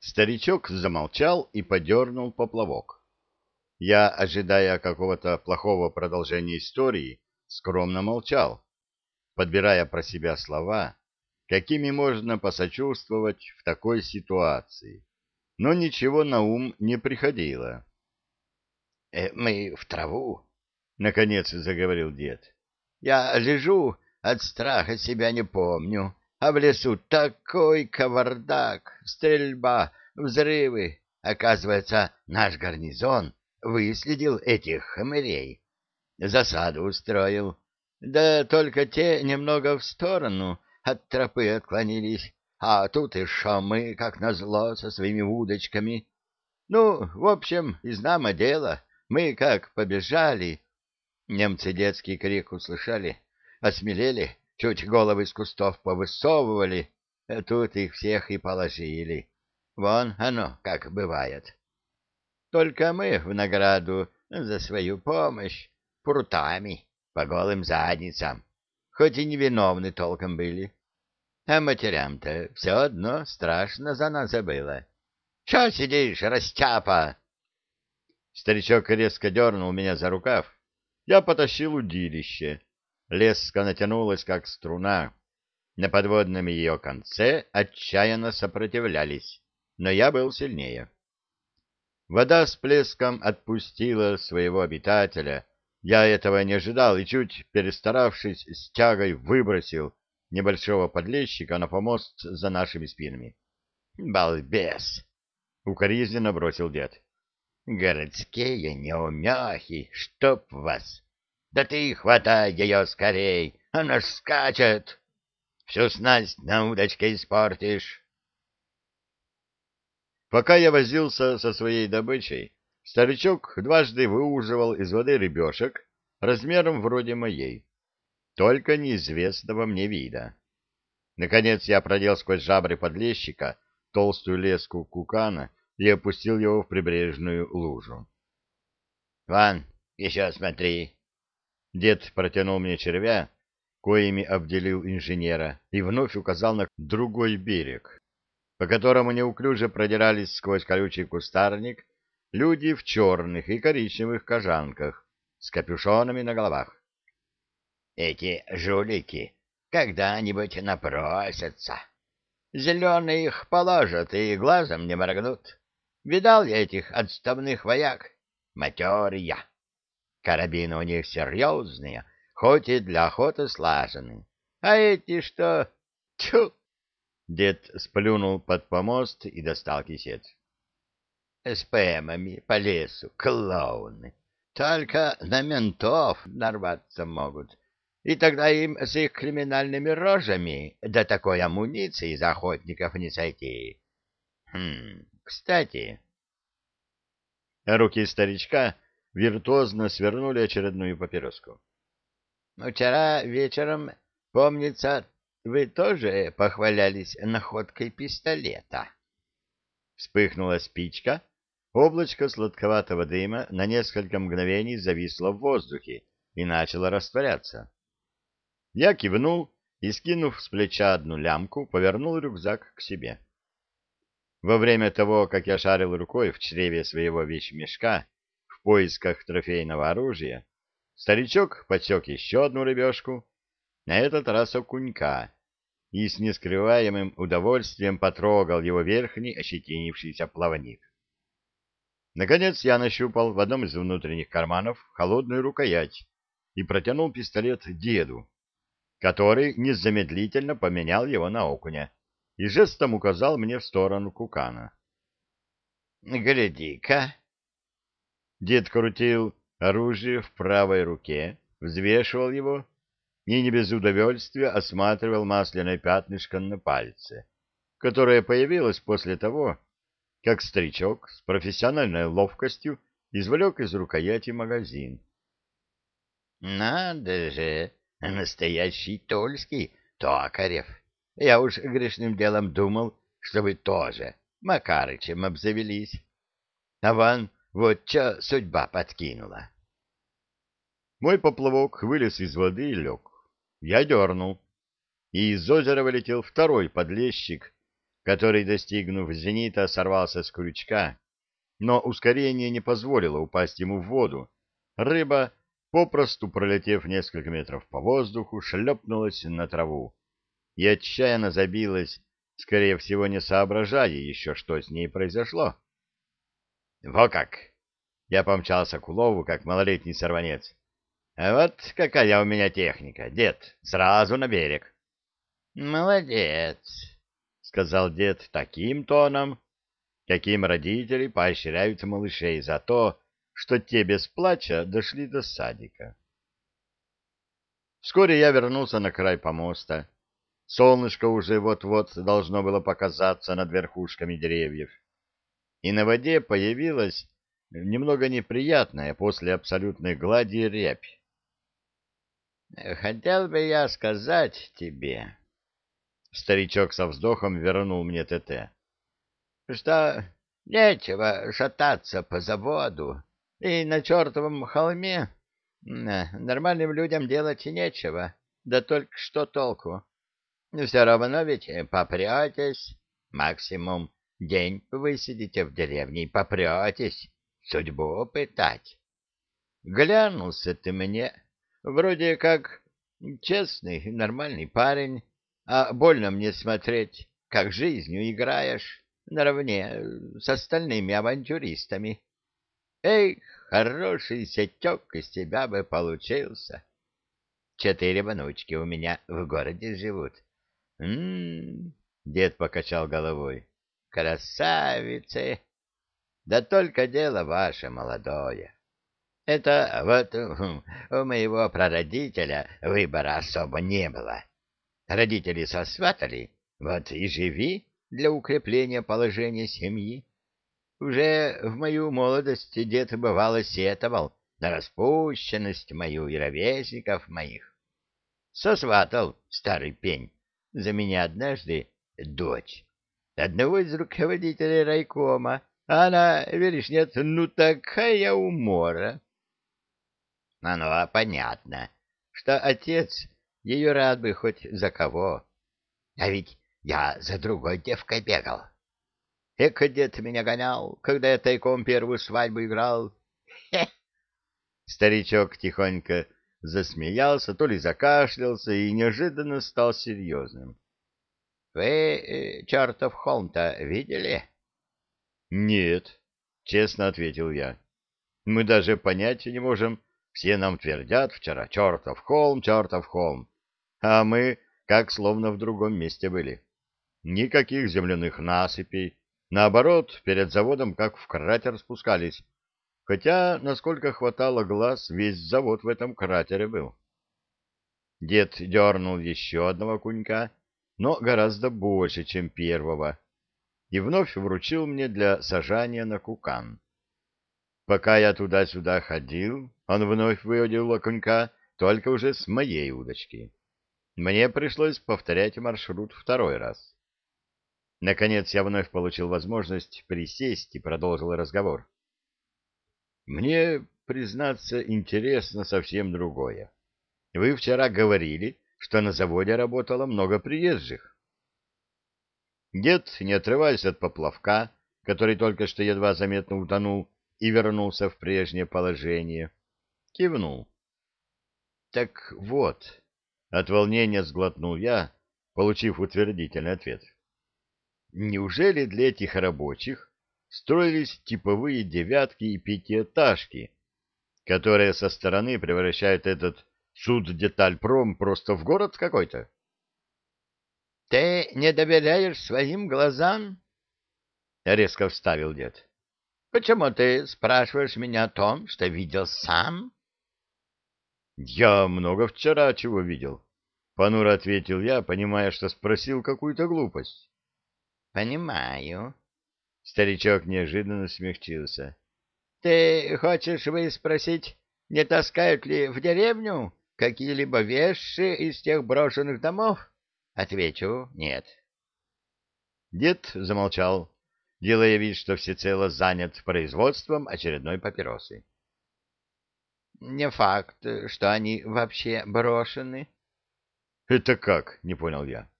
Старичок замолчал и подернул поплавок. Я, ожидая какого-то плохого продолжения истории, скромно молчал, подбирая про себя слова, какими можно посочувствовать в такой ситуации. Но ничего на ум не приходило. «Э, «Мы в траву», — наконец заговорил дед. «Я лежу, от страха себя не помню, а в лесу такой кавардак, стрельба, взрывы. Оказывается, наш гарнизон выследил этих хмырей, засаду устроил. Да только те немного в сторону от тропы отклонились, а тут и шамы, как назло, со своими удочками. Ну, в общем, и знамо дело, мы как побежали. Немцы детский крик услышали, осмелели, чуть головы из кустов повысовывали, а тут их всех и положили. Вон оно, как бывает. Только мы в награду за свою помощь прутами по голым задницам, хоть и невиновны толком были. А матерям-то все одно страшно за нас было. Че сидишь, растяпа? Старичок резко дернул меня за рукав. Я потащил удилище. Леска натянулась, как струна. На подводном ее конце отчаянно сопротивлялись, но я был сильнее. Вода с плеском отпустила своего обитателя. Я этого не ожидал и, чуть перестаравшись, с тягой выбросил небольшого подлещика на помост за нашими спинами. «Балбес!» — укоризненно бросил дед. «Городские неумехи, чтоб вас! Да ты хватай ее скорей, она ж скачет! Всю снасть на удочке испортишь!» Пока я возился со своей добычей, старичок дважды выуживал из воды рыбешек размером вроде моей только неизвестного мне вида. Наконец я продел сквозь жабры подлещика толстую леску кукана и опустил его в прибрежную лужу. — Ван, еще смотри. Дед протянул мне червя, коими обделил инженера, и вновь указал на другой берег, по которому неуклюже продирались сквозь колючий кустарник люди в черных и коричневых кожанках с капюшонами на головах. Эти жулики когда-нибудь напросятся. Зеленые их положат и глазом не моргнут. Видал я этих отставных вояк? Материя. Карабины у них серьезные, хоть и для охоты слажены. А эти что? Тьфу! Дед сплюнул под помост и достал кисет. С пэмами по лесу, клоуны. Только на ментов нарваться могут и тогда им с их криминальными рожами до такой амуниции из охотников не сойти. Хм, кстати... Руки старичка виртуозно свернули очередную папироску. «Вчера вечером, помнится, вы тоже похвалялись находкой пистолета?» Вспыхнула спичка, облачко сладковатого дыма на несколько мгновений зависло в воздухе и начало растворяться. Я кивнул и, скинув с плеча одну лямку, повернул рюкзак к себе. Во время того, как я шарил рукой в чреве своего вещмешка в поисках трофейного оружия, старичок подсек еще одну рыбешку, на этот раз окунька, и с нескрываемым удовольствием потрогал его верхний ощетинившийся плавник. Наконец я нащупал в одном из внутренних карманов холодную рукоять и протянул пистолет деду, который незамедлительно поменял его на окуня и жестом указал мне в сторону кукана. — Гляди-ка! Дед крутил оружие в правой руке, взвешивал его и не без удовольствия осматривал масляное пятнышко на пальце, которое появилось после того, как старичок с профессиональной ловкостью извлек из рукояти магазин. — Надо же! Настоящий Тульский Токарев. Я уж грешным делом думал, что вы тоже Макарычем обзавелись. А вон вот что судьба подкинула. Мой поплавок вылез из воды и лег. Я дернул, и из озера вылетел второй подлещик который, достигнув зенита, сорвался с крючка, но ускорение не позволило упасть ему в воду. Рыба, попросту пролетев несколько метров по воздуху, шлепнулась на траву и отчаянно забилась, скорее всего, не соображая еще, что с ней произошло. «Во как!» Я помчался к улову, как малолетний сорванец. А вот какая у меня техника, дед, сразу на берег. Молодец, сказал дед таким тоном, каким родители поощряют малышей за то, что те без плача дошли до садика. Вскоре я вернулся на край помоста. Солнышко уже вот-вот должно было показаться над верхушками деревьев. И на воде появилась немного неприятная после абсолютной глади рябь. «Хотел бы я сказать тебе...» Старичок со вздохом вернул мне ТТ. «Что нечего шататься по заводу, и на чертовом холме нормальным людям делать нечего, да только что толку. Все равно ведь попретесь, максимум день высидите в деревне и попретесь судьбу пытать. Глянулся ты мне, вроде как честный, нормальный парень, а больно мне смотреть, как жизнью играешь наравне с остальными авантюристами. Эй, хороший сетек из тебя бы получился. Четыре внучки у меня в городе живут. М-м, дед покачал головой. Красавицы! Да только дело ваше молодое. Это вот у моего прародителя выбора особо не было. Родители сосватали, вот и живи для укрепления положения семьи. Уже в мою молодость дед бывало сетовал на распущенность мою и ровесников моих. Сосватал старый пень за меня однажды дочь одного из руководителей райкома, она, веришь, нет, ну такая умора. Оно понятно, что отец ее рад бы хоть за кого. А ведь я за другой девкой бегал. Эка дед меня гонял, когда я тайком первую свадьбу играл. Хе! Старичок тихонько засмеялся, то ли закашлялся и неожиданно стал серьезным. — Вы э, чертов холм-то видели? Нет, честно ответил я. Мы даже понятия не можем. Все нам твердят вчера чертов холм, чертов холм. А мы как словно в другом месте были. Никаких земляных насыпей. Наоборот, перед заводом как в кратер спускались. Хотя, насколько хватало глаз, весь завод в этом кратере был. Дед дернул еще одного кунька, но гораздо больше, чем первого и вновь вручил мне для сажания на кукан. Пока я туда-сюда ходил, он вновь выудил окунька, только уже с моей удочки. Мне пришлось повторять маршрут второй раз. Наконец я вновь получил возможность присесть и продолжил разговор. Мне, признаться, интересно совсем другое. Вы вчера говорили, что на заводе работало много приезжих. Дед, не отрываясь от поплавка, который только что едва заметно утонул и вернулся в прежнее положение, кивнул. — Так вот, — от волнения сглотнул я, получив утвердительный ответ. — Неужели для этих рабочих строились типовые девятки и пятиэтажки, которые со стороны превращают этот суд-детальпром просто в город какой-то? Ты не доверяешь своим глазам? Резко вставил дед. Почему ты спрашиваешь меня о том, что видел сам? Я много вчера чего видел. Понуро ответил я, понимая, что спросил какую-то глупость. Понимаю. Старичок неожиданно смягчился. Ты хочешь выспросить, не таскают ли в деревню какие-либо вещи из тех брошенных домов? Отвечу «нет». Дед замолчал, делая вид, что всецело занят производством очередной папиросы. «Не факт, что они вообще брошены». «Это как?» — не понял я.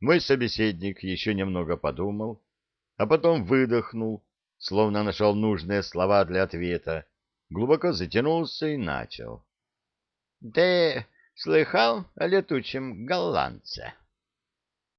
Мой собеседник еще немного подумал, а потом выдохнул, словно нашел нужные слова для ответа, глубоко затянулся и начал. — Ты слыхал о летучем голландце? —